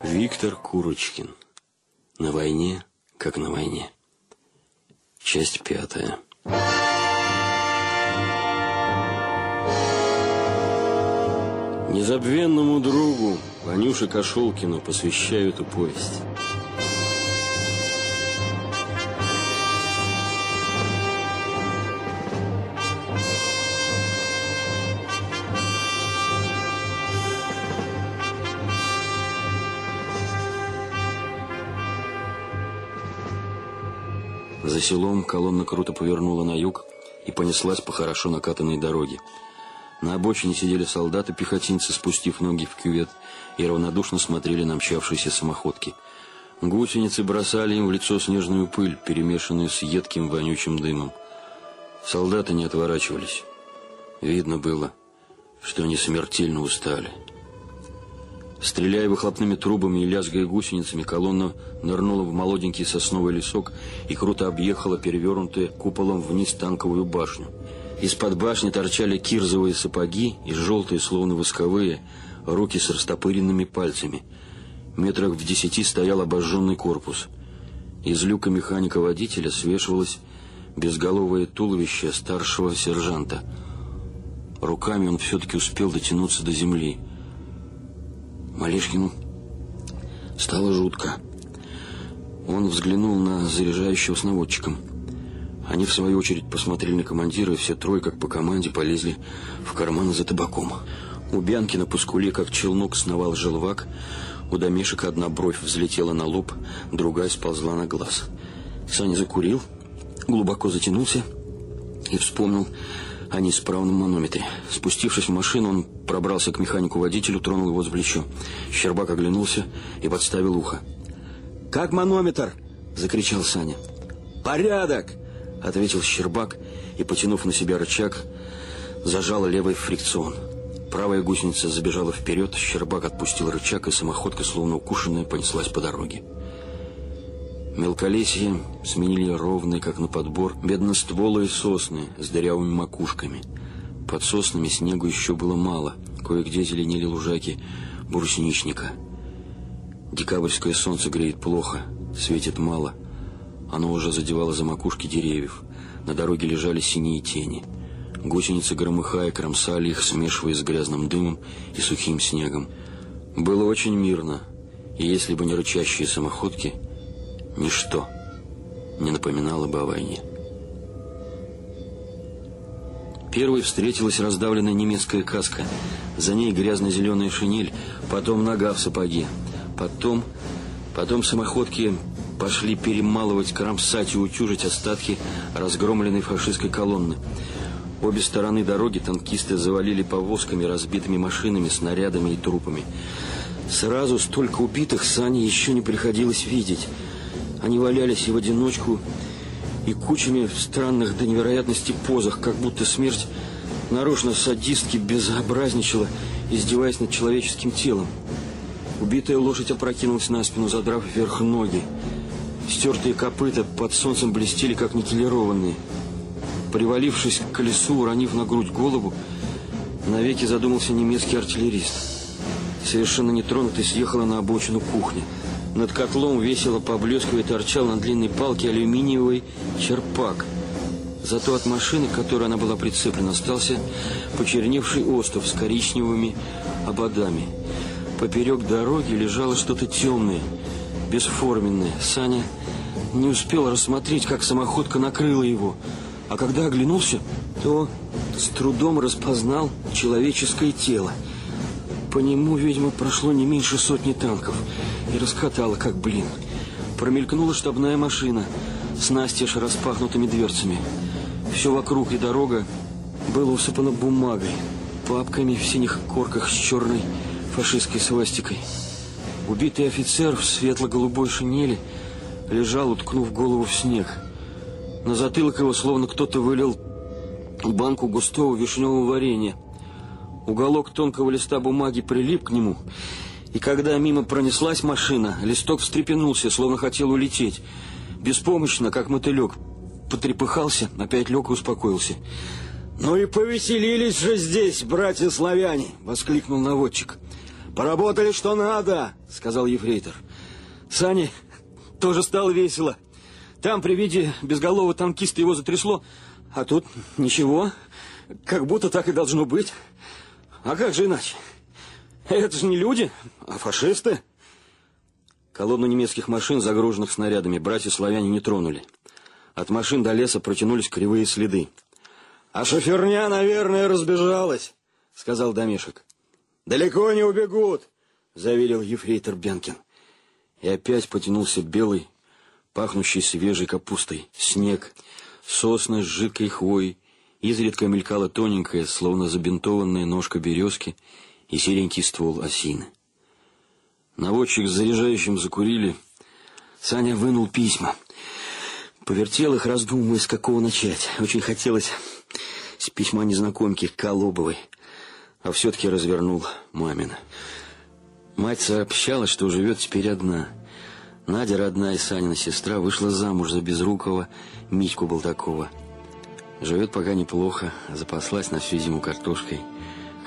Виктор Курочкин. На войне, как на войне. Часть пятая. Незабвенному другу Ванюше Кошелкину посвящаю эту повесть. За селом колонна круто повернула на юг и понеслась по хорошо накатанной дороге. На обочине сидели солдаты-пехотинцы, спустив ноги в кювет, и равнодушно смотрели на мчавшиеся самоходки. Гусеницы бросали им в лицо снежную пыль, перемешанную с едким вонючим дымом. Солдаты не отворачивались. Видно было, что они смертельно устали. Стреляя выхлопными трубами и лязгая гусеницами, колонна нырнула в молоденький сосновый лесок и круто объехала перевернутую куполом вниз танковую башню. Из-под башни торчали кирзовые сапоги и желтые, словно восковые, руки с растопыренными пальцами. Метрах в десяти стоял обожженный корпус. Из люка механика-водителя свешивалось безголовое туловище старшего сержанта. Руками он все-таки успел дотянуться до земли. Малешкину стало жутко. Он взглянул на заряжающего с наводчиком. Они, в свою очередь, посмотрели на командира, и все трое, как по команде, полезли в карманы за табаком. У Бянки на пускуле, как челнок, сновал желвак. У домешек одна бровь взлетела на лоб, другая сползла на глаз. Саня закурил, глубоко затянулся и вспомнил о неисправном манометре. Спустившись в машину, он пробрался к механику-водителю, тронул его за плечо. Щербак оглянулся и подставил ухо. «Как манометр?» — закричал Саня. «Порядок!» — ответил Щербак и, потянув на себя рычаг, зажал левый фрикцион. Правая гусеница забежала вперед, Щербак отпустил рычаг, и самоходка, словно укушенная, понеслась по дороге. Мелколесье сменили ровные, как на подбор, бедностволые сосны с дырявыми макушками. Под соснами снегу еще было мало, кое-где зеленели лужаки брусничника. Декабрьское солнце греет плохо, светит мало. Оно уже задевало за макушки деревьев. На дороге лежали синие тени. Гусеницы, громыхая, кромсали их, смешиваясь с грязным дымом и сухим снегом. Было очень мирно, и если бы не рычащие самоходки, ничто не напоминало бы о войне. Первой встретилась раздавленная немецкая каска. За ней грязно-зеленая шинель, потом нога в сапоге. Потом, потом самоходки пошли перемалывать, кромсать и утюжить остатки разгромленной фашистской колонны. Обе стороны дороги танкисты завалили повозками, разбитыми машинами, снарядами и трупами. Сразу столько убитых Сане еще не приходилось видеть. Они валялись и в одиночку, и кучами в странных до невероятности позах, как будто смерть нарочно садистски безобразничала, издеваясь над человеческим телом. Убитая лошадь опрокинулась на спину, задрав вверх ноги. Стертые копыта под солнцем блестели, как никелированные. Привалившись к колесу, уронив на грудь голову, навеки задумался немецкий артиллерист. Совершенно нетронутый съехала на обочину кухни. Над котлом весело поблескивая торчал на длинной палке алюминиевый черпак. Зато от машины, к которой она была прицеплена, остался почерневший остров с коричневыми ободами. Поперек дороги лежало что-то темное, бесформенное. Саня не успел рассмотреть, как самоходка накрыла его. А когда оглянулся, то с трудом распознал человеческое тело. По нему, видимо, прошло не меньше сотни танков и раскатало, как блин. Промелькнула штабная машина с настежь распахнутыми дверцами. Все вокруг и дорога было усыпано бумагой, папками в синих корках с черной фашистской свастикой. Убитый офицер в светло-голубой шинели лежал, уткнув голову в снег. На затылок его словно кто-то вылил банку густого вишневого варенья. Уголок тонкого листа бумаги прилип к нему, и когда мимо пронеслась машина, листок встрепенулся, словно хотел улететь. Беспомощно, как мотылек, потрепыхался, опять лег и успокоился. «Ну и повеселились же здесь, братья славяне!» — воскликнул наводчик. Поработали что надо, сказал ефрейтор. Сане тоже стало весело. Там при виде безголового танкиста его затрясло, а тут ничего, как будто так и должно быть. А как же иначе? Это же не люди, а фашисты. Колонну немецких машин, загруженных снарядами, братья-славяне не тронули. От машин до леса протянулись кривые следы. «А шоферня, наверное, разбежалась», — сказал Домишек. «Далеко не убегут», — заверил ефрейтор Бенкин. И опять потянулся белый, пахнущий свежей капустой, снег, сосны с жидкой хвоей, изредка мелькала тоненькая, словно забинтованная ножка березки и серенький ствол осины. Наводчик с заряжающим закурили. Саня вынул письма. Повертел их, раздумывая, с какого начать. Очень хотелось с письма незнакомки Колобовой. А все-таки развернул мамина. Мать сообщала, что живет теперь одна. Надя, родная и Санина сестра, вышла замуж за Безрукова Митьку Болтакова. Живет пока неплохо, запаслась на всю зиму картошкой.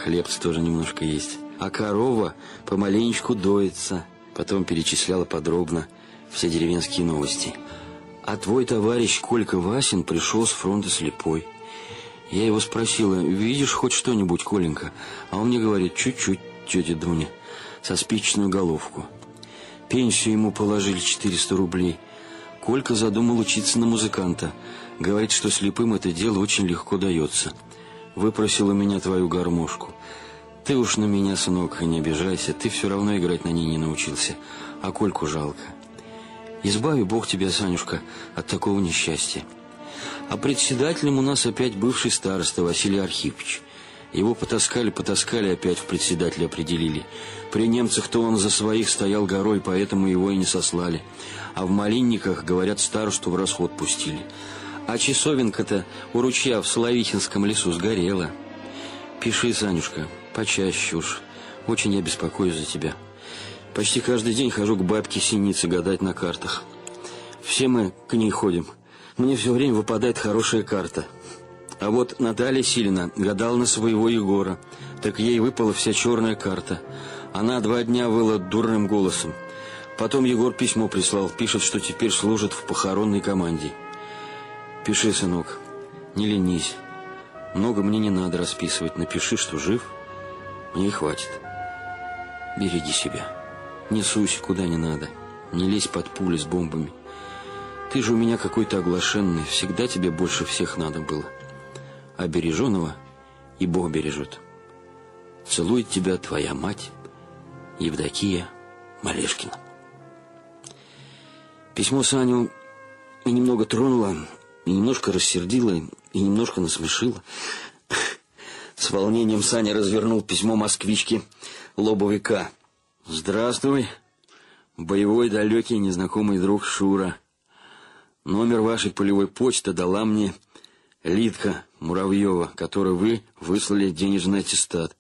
Хлебцы тоже немножко есть а корова помаленечку доится. Потом перечисляла подробно все деревенские новости. А твой товарищ Колька Васин пришел с фронта слепой. Я его спросила, видишь хоть что-нибудь, Коленька? А он мне говорит, чуть-чуть, тетя Дуня, со спичечную головку. Пенсию ему положили 400 рублей. Колька задумал учиться на музыканта. Говорит, что слепым это дело очень легко дается. Выпросил у меня твою гармошку. Ты уж на меня, сынок, не обижайся, ты все равно играть на ней не научился, а Кольку жалко. Избави Бог тебя, Санюшка, от такого несчастья. А председателем у нас опять бывший староста Василий Архипович. Его потаскали, потаскали, опять в председателя определили. При немцах-то он за своих стоял горой, поэтому его и не сослали. А в Малинниках, говорят, старосту в расход пустили. А часовенка-то у ручья в Соловихинском лесу сгорела. Пиши, Санюшка, Почаще уж. Очень я беспокоюсь за тебя. Почти каждый день хожу к бабке Синице гадать на картах. Все мы к ней ходим. Мне все время выпадает хорошая карта. А вот Наталья Силина гадала на своего Егора. Так ей выпала вся черная карта. Она два дня выла дурным голосом. Потом Егор письмо прислал. Пишет, что теперь служит в похоронной команде. Пиши, сынок, не ленись. Много мне не надо расписывать. Напиши, что жив – мне хватит. Береги себя. Не суйся куда не надо. Не лезь под пули с бомбами. Ты же у меня какой-то оглашенный. Всегда тебе больше всех надо было. А береженого и Бог бережет. Целует тебя твоя мать Евдокия Малешкина. Письмо Саню и немного тронуло, и немножко рассердило, и немножко насмешило. С волнением Саня развернул письмо москвички Лобовика. «Здравствуй, боевой далекий незнакомый друг Шура. Номер вашей полевой почты дала мне Лидка Муравьева, которой вы выслали денежный аттестат.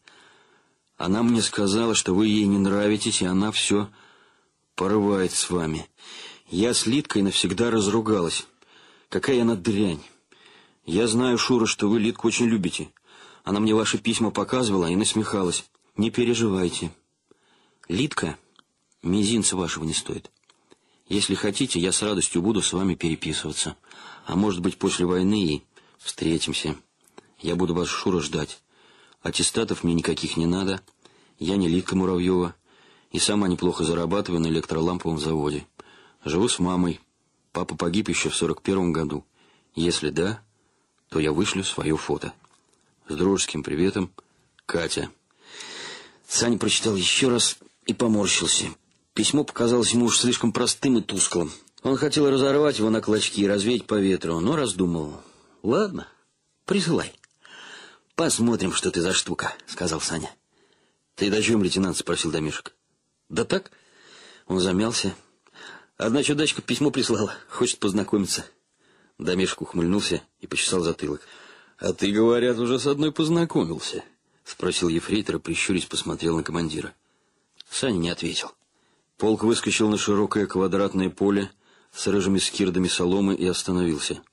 Она мне сказала, что вы ей не нравитесь, и она все порывает с вами. Я с Лидкой навсегда разругалась. Какая она дрянь. Я знаю, Шура, что вы Лидку очень любите». Она мне ваши письма показывала и насмехалась. Не переживайте. Лидка мизинца вашего не стоит. Если хотите, я с радостью буду с вами переписываться. А может быть, после войны и встретимся. Я буду вас, Шура, ждать. Аттестатов мне никаких не надо. Я не Лидка Муравьева. И сама неплохо зарабатываю на электроламповом заводе. Живу с мамой. Папа погиб еще в сорок первом году. Если да, то я вышлю свое фото. С дружеским приветом, Катя. Саня прочитал еще раз и поморщился. Письмо показалось ему уж слишком простым и тусклым. Он хотел разорвать его на клочки и развеять по ветру, но раздумал. «Ладно, присылай. Посмотрим, что ты за штука», — сказал Саня. «Ты до лейтенант?» — спросил Домишек. «Да так». Он замялся. Одна чудачка письмо прислала, хочет познакомиться. Домишек ухмыльнулся и почесал затылок. «А ты, говорят, уже с одной познакомился?» — спросил ефрейтор прищурясь, посмотрел на командира. Саня не ответил. Полк выскочил на широкое квадратное поле с рыжими скирдами соломы и остановился.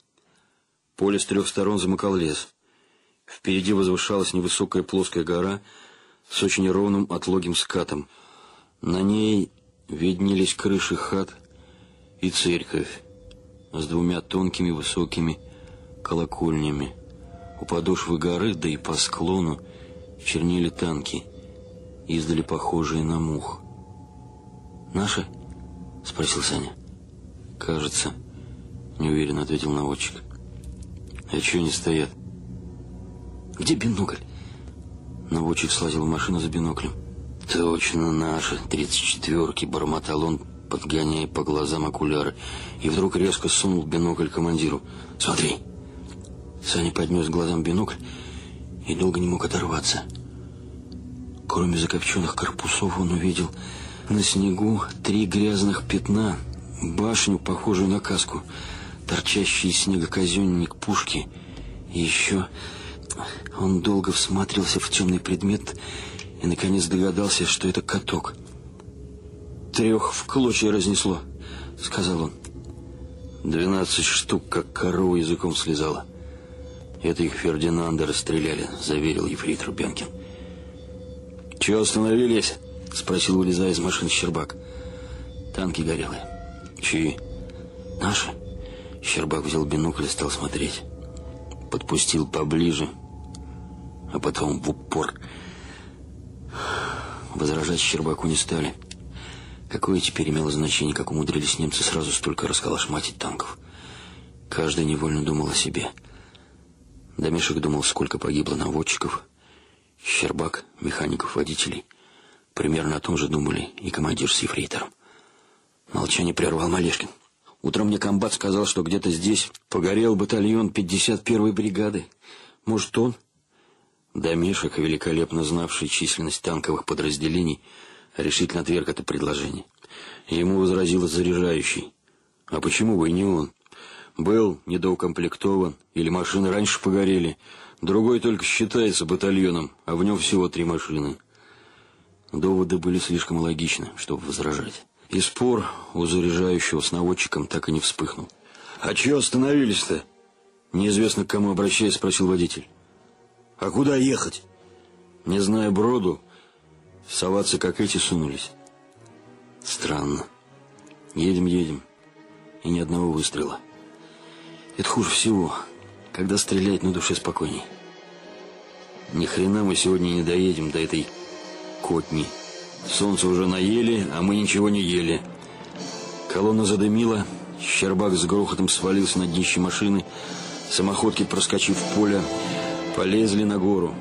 Поле с трех сторон замыкал лес. Впереди возвышалась невысокая плоская гора с очень ровным отлогим скатом. На ней виднелись крыши хат и церковь с двумя тонкими высокими колокольнями. У подошвы горы, да и по склону, чернели танки, издали похожие на мух. «Наши?» — спросил Саня. «Кажется», — неуверенно ответил наводчик. «А чего они стоят?» «Где бинокль?» Наводчик слазил в машину за биноклем. «Точно наши, тридцать четверки», — бормотал он, подгоняя по глазам окуляры, и вдруг резко сунул бинокль командиру. «Смотри!» Саня поднес глазам бинокль и долго не мог оторваться. Кроме закопченных корпусов он увидел на снегу три грязных пятна, башню, похожую на каску, торчащий из снега казенник пушки, и еще он долго всматривался в темный предмет и, наконец, догадался, что это каток. «Трех в клочья разнесло», — сказал он. «Двенадцать штук, как корова языком слезала. Это их Фердинанда расстреляли», — заверил ефрейтор Бенкин. «Чего остановились?» — спросил, вылезая из машины Щербак. «Танки горелые». «Чьи?» «Наши». Щербак взял бинокль и стал смотреть. Подпустил поближе, а потом в упор. Возражать Щербаку не стали. Какое теперь имело значение, как умудрились немцы сразу столько расколошматить танков? Каждый невольно думал о себе. Домешек думал, сколько погибло наводчиков, Щербак, механиков, водителей. Примерно о том же думали и командир с ефрейтором. Молчание прервал Малешкин. Утром мне комбат сказал, что где-то здесь погорел батальон 51-й бригады. Может, он? Домешек, великолепно знавший численность танковых подразделений, решительно отверг это предложение. Ему возразил заряжающий. А почему бы и не он? Был недоукомплектован, или машины раньше погорели. Другой только считается батальоном, а в нем всего три машины. Доводы были слишком логичны, чтобы возражать. И спор у заряжающего с наводчиком так и не вспыхнул. «А чего остановились-то?» Неизвестно к кому обращаясь, спросил водитель. А куда ехать? Не зная броду, соваться как эти сунулись. Странно. Едем, едем. И ни одного выстрела. Это хуже всего, когда стрелять на душе спокойней. Ни хрена мы сегодня не доедем до этой котни. Солнце уже наели, а мы ничего не ели. Колонна задымила, Щербак с грохотом свалился на днище машины, самоходки, проскочив поле, Полезли на гору.